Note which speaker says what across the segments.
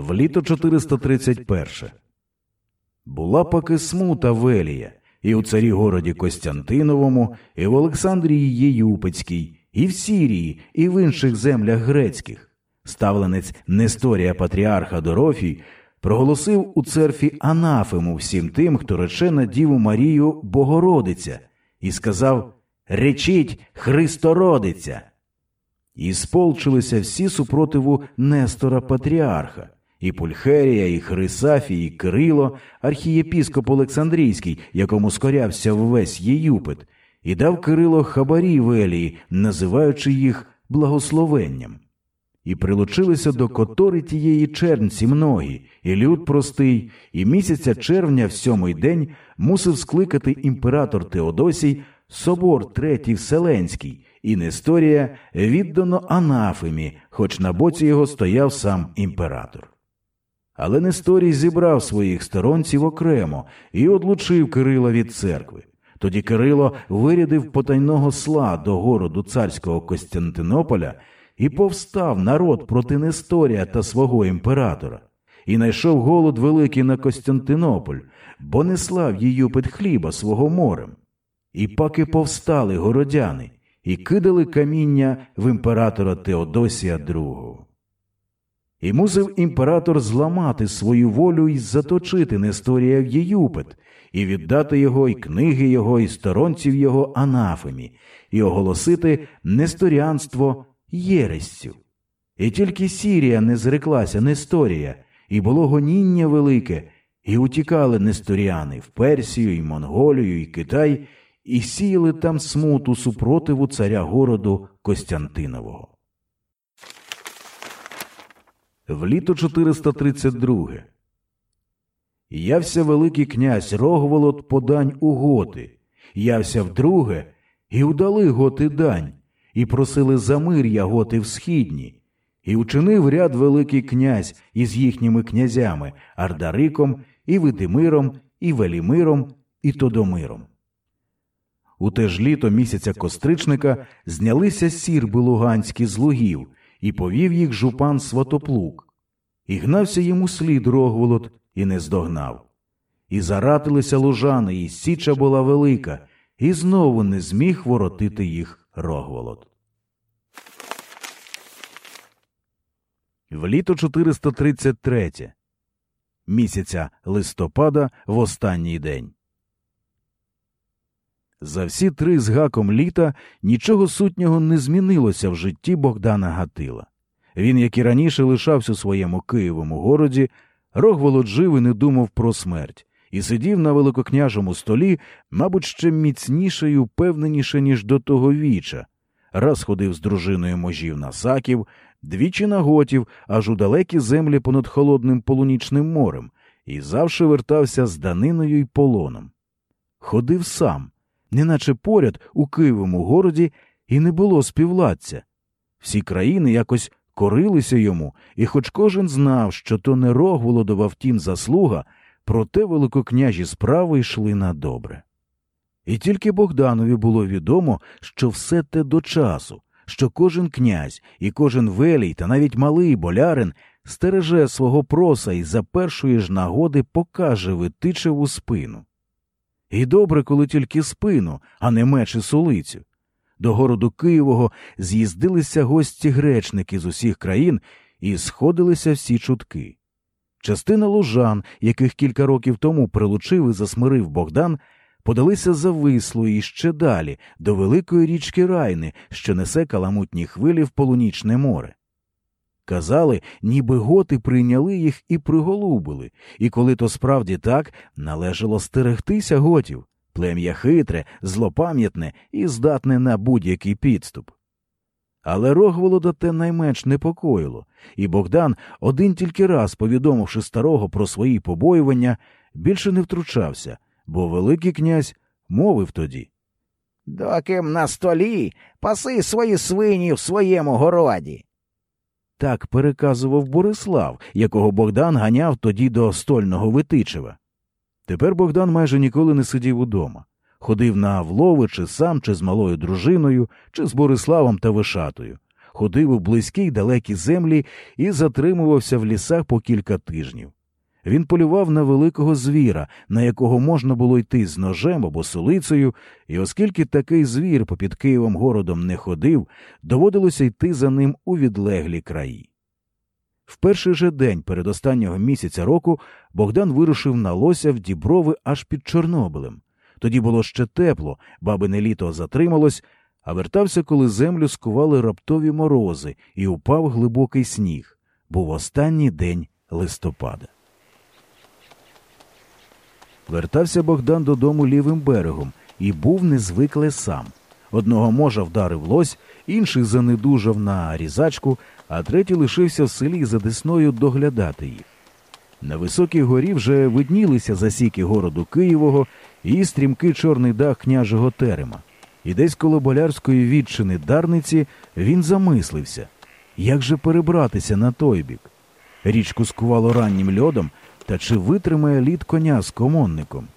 Speaker 1: в літо 431. Була поки смута велія, і у царі городі Костянтиновому, і в Олександрії Єюпецькій, і в Сірії, і в інших землях грецьких. Ставленець Несторія Патріарха Дорофій проголосив у церкві анафему всім тим, хто рече на Діву Марію Богородиця, і сказав Речіть Христородиця. І сполчилися всі супротиву Нестора Патріарха, і Пульхерія, і Хрисафій, і Кирило, архієпіскоп Олександрійський, якому скорявся ввесь Єюпит, і дав Кирило хабарі велії, називаючи їх благословенням. І прилучилися до котори тієї чернці многі, і люд простий, і місяця червня в сьомий день мусив скликати імператор Теодосій собор Третій Вселенський, і Несторія віддано анафемі, хоч на боці його стояв сам імператор. Але Несторій зібрав своїх сторонців окремо і одлучив Кирила від церкви. Тоді Кирило вирядив потайного сла до городу царського Костянтинополя і повстав народ проти Несторія та свого імператора, і найшов голод великий на Костянтинополь, бо не слав Єюпит хліба свого морем. І поки повстали городяни і кидали каміння в імператора Теодосія II. І мусив імператор зламати свою волю і заточити Несторія в Єюпет, і віддати його, і книги його, і сторонців його анафемі, і оголосити несторіанство єрестю. І тільки Сірія не зреклася Несторія, і було гоніння велике, і утікали несторіани в Персію, і Монголію, і Китай, і сіяли там смуту супротиву царя городу Костянтинового. В літо 432 Явся Великий князь Рогволод подань у готи, явся вдруге, і удали готи дань, і просили замир'я готи в східні, і учинив ряд Великий князь із їхніми князями Ардариком, і Видимиром, і Велімиром, і Тодомиром. У те ж літо місяця костричника знялися сірби луганські з лугів, і повів їх жупан Сватоплук. І гнався йому слід Рогволод, і не здогнав. І заратилися лужани, і січа була велика, і знову не зміг воротити їх Рогволод. В літо 433 місяця листопада в останній день. За всі три з гаком літа нічого сутнього не змінилося в житті Богдана Гатила. Він, як і раніше, лишався у своєму Києвому городі, Рогволод жив і не думав про смерть, і сидів на великокняжому столі, мабуть, ще міцніше й упевненіше, ніж до того віча. Раз ходив з дружиною можів на саків, двічі на готів, аж у далекі землі понад холодним полунічним морем, і завше вертався з даниною й полоном. Ходив сам, неначе поряд у Києвому городі і не було співладця. Всі країни якось корилися йому, і хоч кожен знав, що то не Рогволодова втім заслуга, проте великокняжі справи йшли на добре. І тільки Богданові було відомо, що все те до часу, що кожен князь і кожен велій та навіть малий болярин стереже свого проса і за першої ж нагоди покаже витичеву спину. І добре, коли тільки спину, а не меч і сулицю. До городу Києвого з'їздилися гості гречники з усіх країн і сходилися всі чутки. Частина лужан, яких кілька років тому прилучив і засмирив Богдан, подалися за вислу і ще далі, до великої річки Райни, що несе каламутні хвилі в полунічне море. Казали, ніби готи прийняли їх і приголубили, і коли то справді так, належало стерегтися готів, плем'я хитре, злопам'ятне і здатне на будь-який підступ. Але Рогволода те найменш непокоїло, і Богдан, один тільки раз повідомивши старого про свої побоювання, більше не втручався, бо Великий князь мовив тоді
Speaker 2: Доким на столі паси свої свині в своєму городі.
Speaker 1: Так переказував Борислав, якого Богдан ганяв тоді до стольного Витичева. Тепер Богдан майже ніколи не сидів удома. Ходив на влови чи сам, чи з малою дружиною, чи з Бориславом та Вишатою. ходив у близькі й далекі землі і затримувався в лісах по кілька тижнів. Він полював на великого звіра, на якого можна було йти з ножем або солицею, і оскільки такий звір попід Києвом городом не ходив, доводилося йти за ним у відлеглі краї. В перший же день перед останнього місяця року Богдан вирушив на лося в діброви аж під Чорнобилем. Тоді було ще тепло, бабине літо затрималось, а вертався, коли землю скували раптові морози, і упав глибокий сніг. Був останній день листопада. Вертався Богдан додому лівим берегом і був незвикле сам. Одного можа вдарив лось, інший занедужав на різачку, а третій лишився в селі за десною доглядати їх. На високій горі вже виднілися засіки городу Києвого і стрімкий чорний дах княжого терема. І десь коло болярської відчини Дарниці він замислився, як же перебратися на той бік. Річку скувало раннім льодом, та чи витримає лід коня з комонником?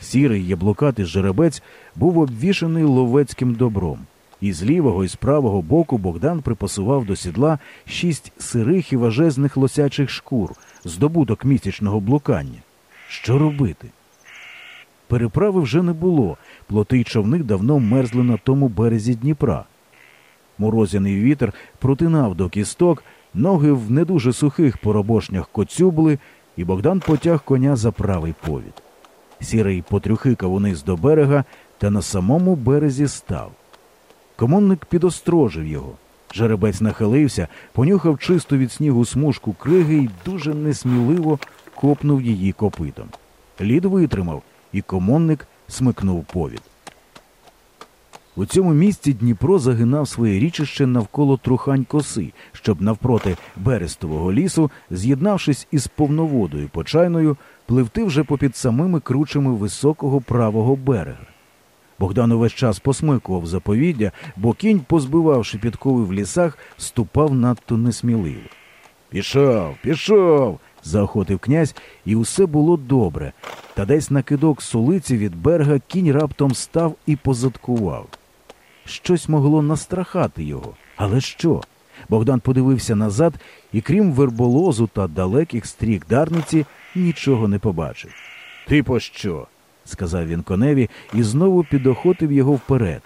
Speaker 1: Сірий яблукатий жеребець був обвішаний ловецьким добром, і з лівого і з правого боку Богдан припасував до сідла шість сирих і важезних лосячих шкур, здобуток місячного блукання. Що робити? Переправи вже не було, плоти й човни давно мерзли на тому березі Дніпра. Морозяний вітер протинав до кісток, ноги в не дуже сухих поробошнях коцюбли, і Богдан потяг коня за правий повід. Сірий потрюхикав униз до берега та на самому березі став. Комонник підострожив його. Жеребець нахилився, понюхав чисту від снігу смужку криги і дуже несміливо копнув її копитом. Лід витримав, і комонник смикнув повід. У цьому місці Дніпро загинав своє річище навколо трухань коси, щоб навпроти берестового лісу, з'єднавшись із повноводою почайною, пливти вже попід самими кручами високого правого берега. Богдан увесь час посмикував заповіддя, бо кінь, позбивавши підкови в лісах, ступав надто несміливо. Пішов, пішов. заохотив князь, і усе було добре. Та десь на кидок солиці від берега кінь раптом став і позадкував. Щось могло настрахати його. Але що? Богдан подивився назад і, крім верболозу та далеких стрік дарниці, нічого не побачив. Ти пощо? сказав він коневі і знову підохотив його вперед.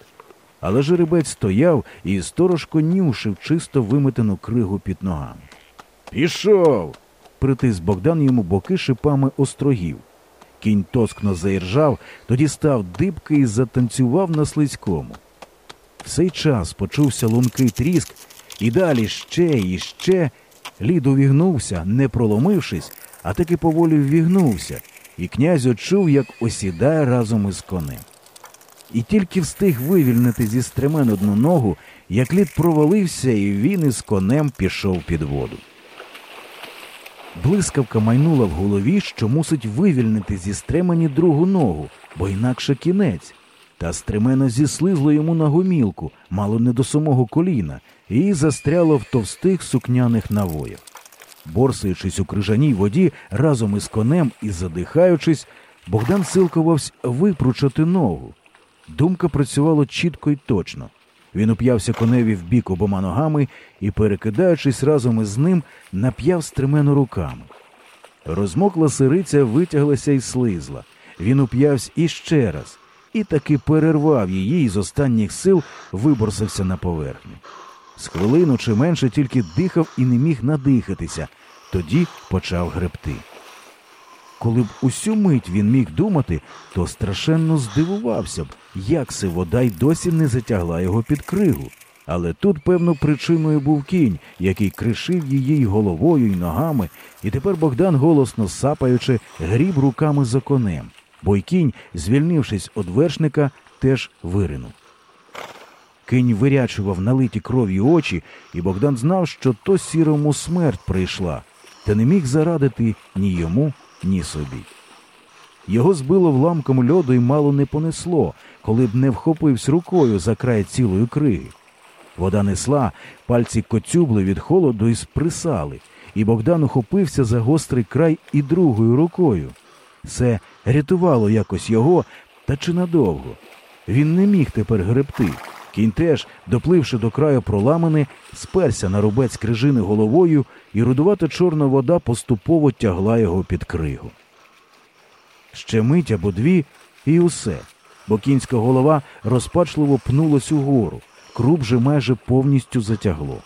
Speaker 1: Але жеребець стояв і сторожко нюшив чисто виметену кригу під ногами. Пішов. притис Богдан йому боки шипами острогів. Кінь тоскно заіржав, тоді став дибки і затанцював на слизькому. В цей час почувся лункий тріск, і далі ще і ще лід увігнувся, не проломившись, а таки поволі ввігнувся, і князь очув, як осідає разом із конем. І тільки встиг вивільнити зі стремен одну ногу, як лід провалився, і він із конем пішов під воду. Блискавка майнула в голові, що мусить вивільнити зі стремені другу ногу, бо інакше кінець. Та стремено зіслизло йому на гомілку, мало не до самого коліна, і застряло в товстих сукняних навоях. Борсаючись у крижаній воді разом із конем і задихаючись, Богдан силкувався випручати ногу. Думка працювала чітко й точно. Він уп'явся коневі в бік обома ногами і, перекидаючись разом із ним, нап'яв стремену руками. Розмокла сириця витяглася і слизла. Він уп'явся іще раз і таки перервав її і з останніх сил виборсився на поверхню. З хвилину чи менше тільки дихав і не міг надихатися, тоді почав гребти. Коли б усю мить він міг думати, то страшенно здивувався б, як се вода й досі не затягла його під кригу. Але тут, певно, причиною був кінь, який кришив її головою й ногами, і тепер Богдан, голосно сапаючи, гріб руками за конем, бо й кінь, звільнившись від вершника, теж виринув. Кінь вирячував налиті кров'ю очі, і Богдан знав, що то сірому смерть прийшла, та не міг зарадити ні йому, ні собі. Його збило вламком льоду і мало не понесло, коли б не вхопився рукою за край цілої криги. Вода несла, пальці коцюбли від холоду і сприсали, і Богдан ухопився за гострий край і другою рукою. Це рятувало якось його, та чи надовго. Він не міг тепер гребти. Кінь теж, допливши до краю проламини, сперся на рубець крижини головою, і рудувата чорна вода поступово тягла його під кригу. Ще мить або дві, і усе, бо кінська голова розпачливо пнулась угору, круп же майже повністю затягло.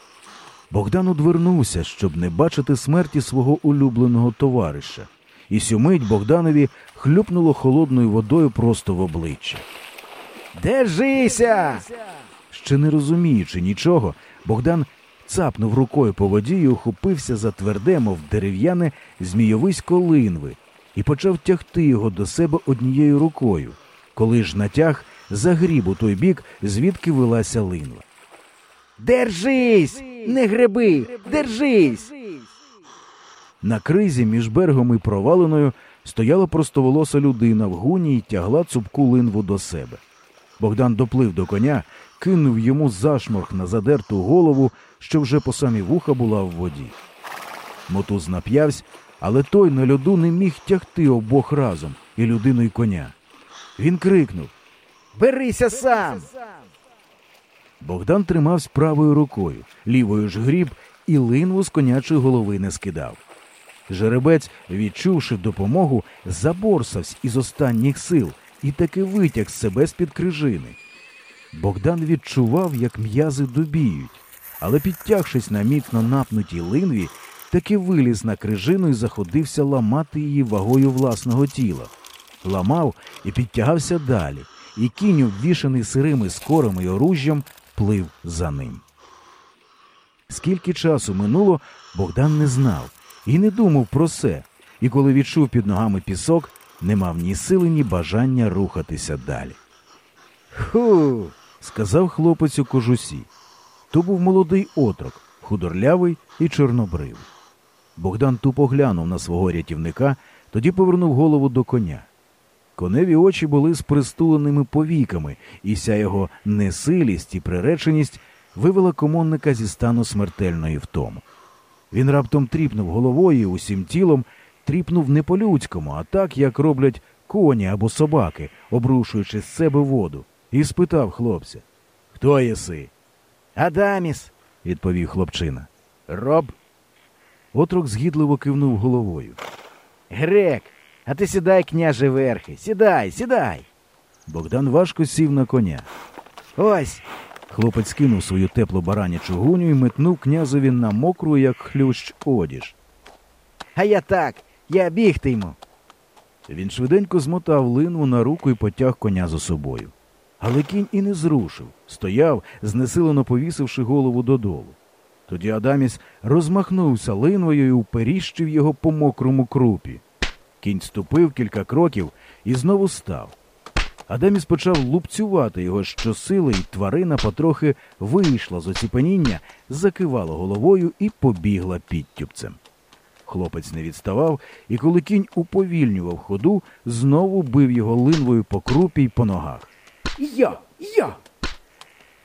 Speaker 1: Богдан одвернувся, щоб не бачити смерті свого улюбленого товариша, і сюмить Богданові хлюпнуло холодною водою просто в обличчя.
Speaker 2: Держися!
Speaker 1: Ще не розуміючи нічого, Богдан цапнув рукою по воді і ухопився за тверде, мов дерев'яне змійовисько линви, і почав тягти його до себе однією рукою, коли ж натяг загріб у той бік, звідки велася линва.
Speaker 2: Держись! Не греби! Держись!
Speaker 1: На кризі між берегом і провалиною стояла простоволоса людина в гуні і тягла цупку линву до себе. Богдан доплив до коня, кинув йому зашморг на задерту голову, що вже по самі вуха була в воді. Мотуз нап'явсь, але той на льоду не міг тягти обох разом і людину й коня. Він крикнув.
Speaker 2: Берися сам!
Speaker 1: Богдан тримався правою рукою, лівою ж гріб і линву з конячої голови не скидав. Жеребець, відчувши допомогу, заборсався із останніх сил і таки витяг себе з-під крижини. Богдан відчував, як м'язи добіють, але, підтягшись на міцно напнутій линві, таки виліз на крижину і заходився ламати її вагою власного тіла. Ламав і підтягався далі, і кінь, обвішаний сирими скорами й оружжям, плив за ним. Скільки часу минуло, Богдан не знав і не думав про це, і коли відчув під ногами пісок, не мав ні сили, ні бажання рухатися далі.
Speaker 2: Ху!
Speaker 1: Сказав хлопець у кожусі. То був молодий отрок, худорлявий і чорнобривий. Богдан тупо глянув на свого рятівника, тоді повернув голову до коня. Коневі очі були з пристуленими повіками, і ся його несилість і приреченість вивела комонника зі стану смертельної втоми. Він раптом тріпнув головою усім тілом, тріпнув не по-людському, а так, як роблять коні або собаки, обрушуючи з себе воду, і спитав хлопця Хто єси?
Speaker 2: Адаміс!
Speaker 1: відповів хлопчина.
Speaker 2: Роб!
Speaker 1: Отрок згідливо кивнув головою.
Speaker 2: Грек! А ти сідай, княже верхи! Сідай, сідай!
Speaker 1: Богдан важко сів на коня.
Speaker 2: Ось!
Speaker 1: Хлопець кинув свою теплу баранячу гуню і метнув князеві на мокру, як хлющ, одіж.
Speaker 2: А я так, я бігтиму.
Speaker 1: Він швиденько змотав линву на руку і потяг коня за собою. Але кінь і не зрушив, стояв, знесилено повісивши голову додолу. Тоді Адаміс розмахнувся линвою і уперіщив його по мокрому крупі. Кінь ступив кілька кроків і знову став. Адаміс почав лупцювати його щосили, і тварина потрохи вийшла з оціпеніння, закивала головою і побігла підтюпцем. Хлопець не відставав, і коли кінь уповільнював ходу, знову бив його линвою по крупі й по ногах.
Speaker 2: Я! Я!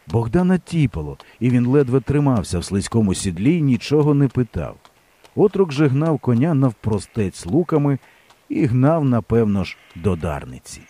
Speaker 1: Богдана тіпало, і він ледве тримався в слизькому сідлі й нічого не питав. Отрок же гнав коня навпростець луками і гнав, напевно ж, до дарниці.